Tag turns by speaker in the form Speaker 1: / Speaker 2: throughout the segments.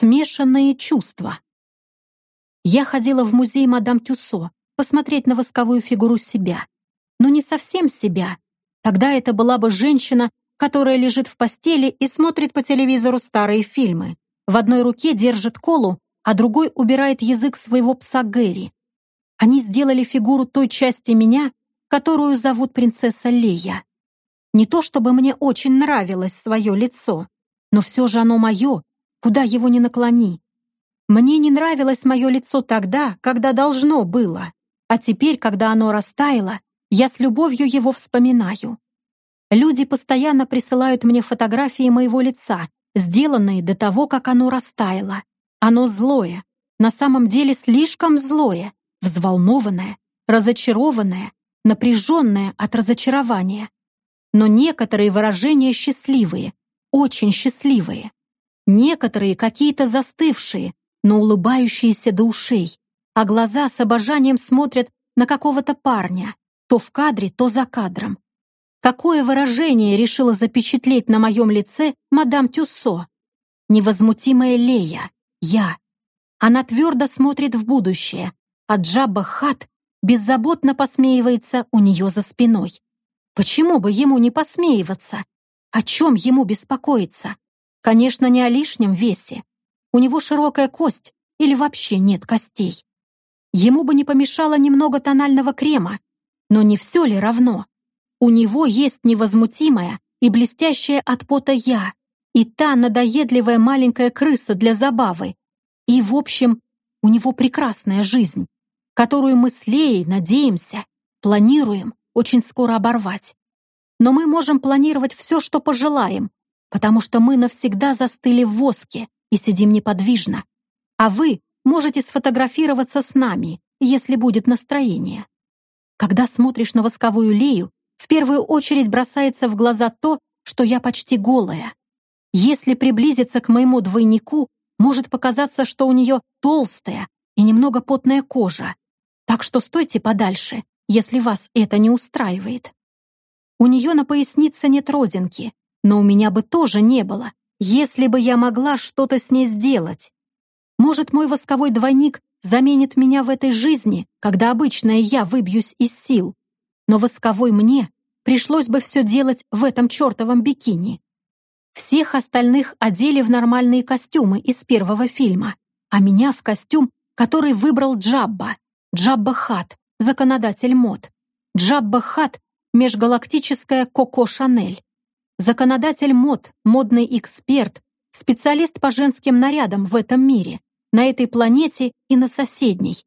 Speaker 1: Смешанные чувства. Я ходила в музей мадам Тюссо посмотреть на восковую фигуру себя. Но не совсем себя. Тогда это была бы женщина, которая лежит в постели и смотрит по телевизору старые фильмы. В одной руке держит колу, а другой убирает язык своего пса Гэри. Они сделали фигуру той части меня, которую зовут принцесса Лея. Не то чтобы мне очень нравилось свое лицо, но все же оно мое, куда его ни наклони. Мне не нравилось мое лицо тогда, когда должно было, а теперь, когда оно растаяло, я с любовью его вспоминаю. Люди постоянно присылают мне фотографии моего лица, сделанные до того, как оно растаяло. Оно злое, на самом деле слишком злое, взволнованное, разочарованное, напряженное от разочарования. Но некоторые выражения счастливые, очень счастливые. Некоторые какие-то застывшие, но улыбающиеся до ушей, а глаза с обожанием смотрят на какого-то парня, то в кадре, то за кадром. Какое выражение решила запечатлеть на моем лице мадам Тюссо? Невозмутимая Лея, я. Она твердо смотрит в будущее, а Джабба Хат беззаботно посмеивается у нее за спиной. Почему бы ему не посмеиваться? О чем ему беспокоиться? Конечно, не о лишнем весе. У него широкая кость или вообще нет костей. Ему бы не помешало немного тонального крема, но не все ли равно? У него есть невозмутимая и блестящая от пота я, и та надоедливая маленькая крыса для забавы. И, в общем, у него прекрасная жизнь, которую мы с Леей надеемся, планируем очень скоро оборвать. Но мы можем планировать все, что пожелаем, потому что мы навсегда застыли в воске и сидим неподвижно. А вы можете сфотографироваться с нами, если будет настроение. Когда смотришь на восковую лею, в первую очередь бросается в глаза то, что я почти голая. Если приблизиться к моему двойнику, может показаться, что у нее толстая и немного потная кожа. Так что стойте подальше, если вас это не устраивает. У нее на пояснице нет родинки, но у меня бы тоже не было, если бы я могла что-то с ней сделать. Может, мой восковой двойник заменит меня в этой жизни, когда обычная я выбьюсь из сил. Но восковой мне пришлось бы все делать в этом чертовом бикини. Всех остальных одели в нормальные костюмы из первого фильма, а меня в костюм, который выбрал Джабба. Джабба Хат, законодатель мод. Джабба Хат — межгалактическая Коко Шанель. Законодатель мод, модный эксперт, специалист по женским нарядам в этом мире, на этой планете и на соседней.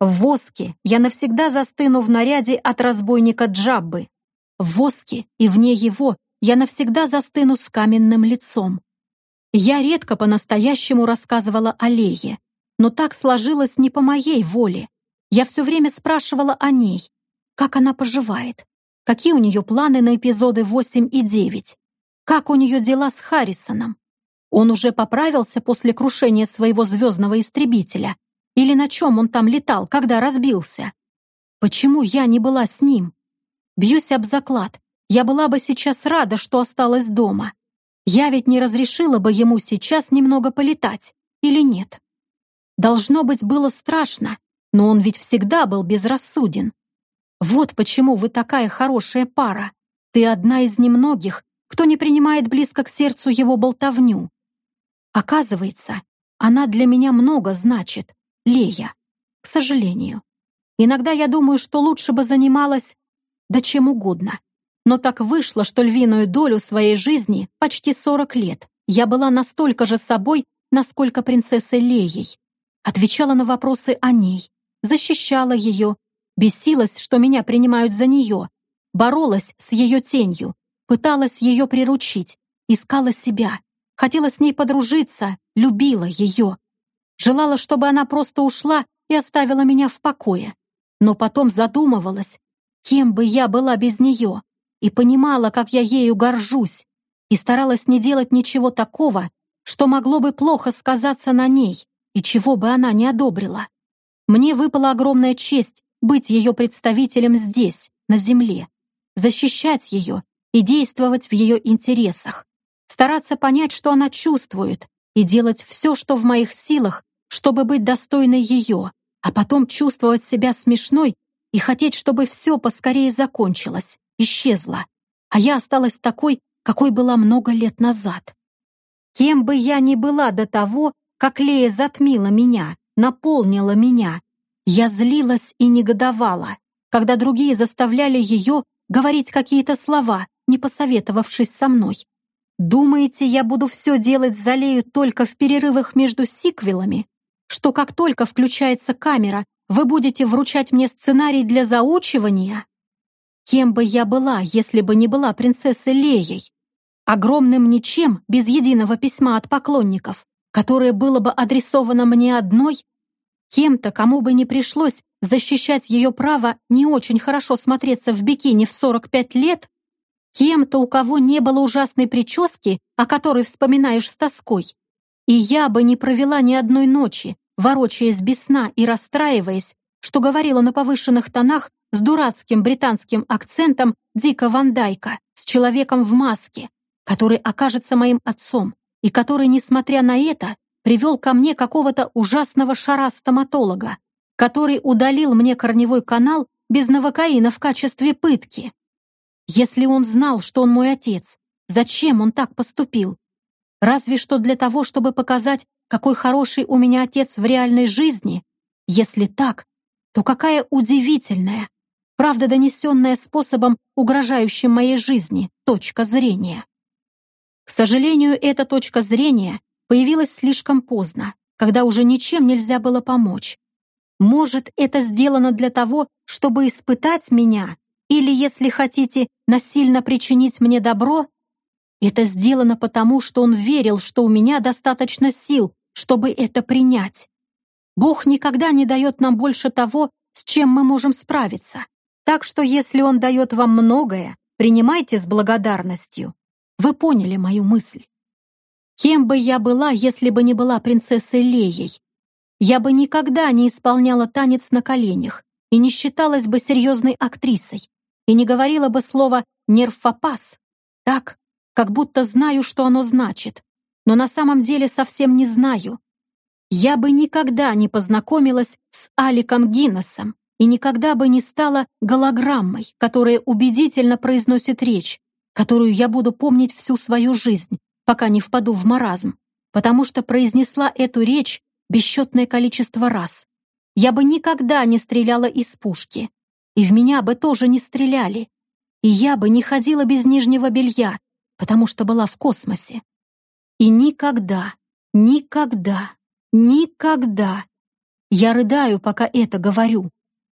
Speaker 1: В воске я навсегда застыну в наряде от разбойника Джаббы. В воске и вне его я навсегда застыну с каменным лицом. Я редко по-настоящему рассказывала о Лее, но так сложилось не по моей воле. Я все время спрашивала о ней, как она поживает, какие у нее планы на эпизоды 8 и 9, как у нее дела с Харрисоном. Он уже поправился после крушения своего звездного истребителя? Или на чем он там летал, когда разбился? Почему я не была с ним? Бьюсь об заклад. Я была бы сейчас рада, что осталась дома. Я ведь не разрешила бы ему сейчас немного полетать, или нет? Должно быть, было страшно, но он ведь всегда был безрассуден. Вот почему вы такая хорошая пара. Ты одна из немногих, кто не принимает близко к сердцу его болтовню. Оказывается, она для меня много значит, Лея, к сожалению. Иногда я думаю, что лучше бы занималась да чем угодно. Но так вышло, что львиную долю своей жизни, почти 40 лет, я была настолько же собой, насколько принцессой Леей. Отвечала на вопросы о ней, защищала ее, бесилась, что меня принимают за нее, боролась с ее тенью, пыталась ее приручить, искала себя, хотела с ней подружиться, любила ее. Желала, чтобы она просто ушла и оставила меня в покое. Но потом задумывалась, кем бы я была без нее, и понимала, как я ею горжусь, и старалась не делать ничего такого, что могло бы плохо сказаться на ней и чего бы она не одобрила. Мне выпала огромная честь быть ее представителем здесь, на земле, защищать ее и действовать в ее интересах, стараться понять, что она чувствует, и делать все, что в моих силах, чтобы быть достойной ее, а потом чувствовать себя смешной и хотеть, чтобы все поскорее закончилось, исчезло, а я осталась такой, какой была много лет назад. Кем бы я ни была до того, как Лея затмила меня, наполнила меня, я злилась и негодовала, когда другие заставляли ее говорить какие-то слова, не посоветовавшись со мной. Думаете, я буду все делать за Лею только в перерывах между сиквелами? Что как только включается камера, вы будете вручать мне сценарий для заучивания? Кем бы я была, если бы не была принцессой Леей? Огромным ничем, без единого письма от поклонников, которое было бы адресовано мне одной? Кем-то, кому бы не пришлось защищать ее право не очень хорошо смотреться в бикини в 45 лет? Кем-то, у кого не было ужасной прически, о которой вспоминаешь с тоской? И я бы не провела ни одной ночи, ворочаясь без сна и расстраиваясь, что говорила на повышенных тонах с дурацким британским акцентом Дика Ван Дайка, с человеком в маске, который окажется моим отцом, и который, несмотря на это, привел ко мне какого-то ужасного шара-стоматолога, который удалил мне корневой канал без новокаина в качестве пытки. Если он знал, что он мой отец, зачем он так поступил? Разве что для того, чтобы показать, какой хороший у меня отец в реальной жизни? Если так, то какая удивительная, правда донесенная способом, угрожающим моей жизни, точка зрения. К сожалению, эта точка зрения появилась слишком поздно, когда уже ничем нельзя было помочь. Может, это сделано для того, чтобы испытать меня, или, если хотите, насильно причинить мне добро? Это сделано потому, что он верил, что у меня достаточно сил, чтобы это принять. Бог никогда не дает нам больше того, с чем мы можем справиться. Так что если Он дает вам многое, принимайте с благодарностью. Вы поняли мою мысль. Кем бы я была, если бы не была принцессой Леей? Я бы никогда не исполняла танец на коленях и не считалась бы серьезной актрисой и не говорила бы слово «нерфопас». Так, как будто знаю, что оно значит, но на самом деле совсем не знаю. Я бы никогда не познакомилась с Аликом Гиннесом и никогда бы не стала голограммой, которая убедительно произносит речь, которую я буду помнить всю свою жизнь, пока не впаду в маразм, потому что произнесла эту речь бесчетное количество раз. Я бы никогда не стреляла из пушки, и в меня бы тоже не стреляли. И я бы не ходила без нижнего белья, потому что была в космосе. И никогда, никогда, никогда. Я рыдаю, пока это говорю.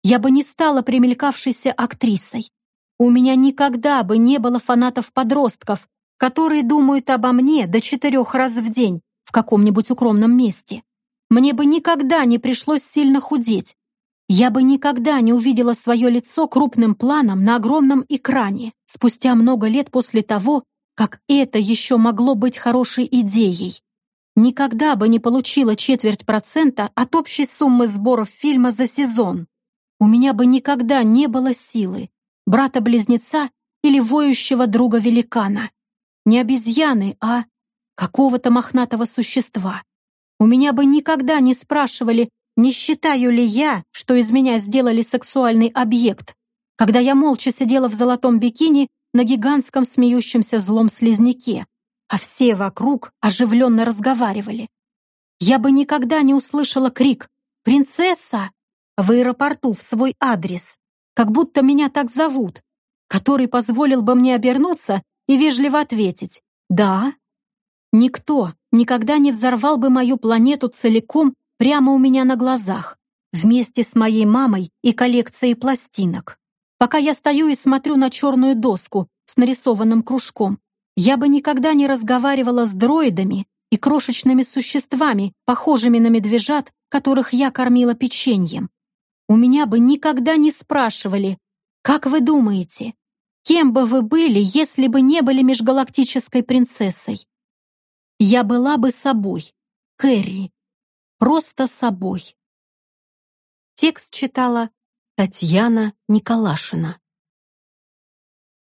Speaker 1: Я бы не стала примелькавшейся актрисой. У меня никогда бы не было фанатов-подростков, которые думают обо мне до четырех раз в день в каком-нибудь укромном месте. Мне бы никогда не пришлось сильно худеть, я бы никогда не увидела свое лицо крупным планом на огромном экране спустя много лет после того, как это еще могло быть хорошей идеей. Никогда бы не получила четверть процента от общей суммы сборов фильма за сезон. У меня бы никогда не было силы, брата-близнеца или воющего друга-великана. Не обезьяны, а какого-то мохнатого существа. У меня бы никогда не спрашивали, не считаю ли я, что из меня сделали сексуальный объект, когда я молча сидела в золотом бикини на гигантском смеющемся злом слизняке, а все вокруг оживленно разговаривали? Я бы никогда не услышала крик «Принцесса!» в аэропорту в свой адрес, как будто меня так зовут, который позволил бы мне обернуться и вежливо ответить «Да». Никто никогда не взорвал бы мою планету целиком прямо у меня на глазах, вместе с моей мамой и коллекцией пластинок. Пока я стою и смотрю на черную доску с нарисованным кружком, я бы никогда не разговаривала с дроидами и крошечными существами, похожими на медвежат, которых я кормила печеньем. У меня бы никогда не спрашивали, как вы думаете, кем бы вы были, если бы не были межгалактической принцессой? Я была бы собой, Кэрри, Просто собой. Текст читала Татьяна Николашина.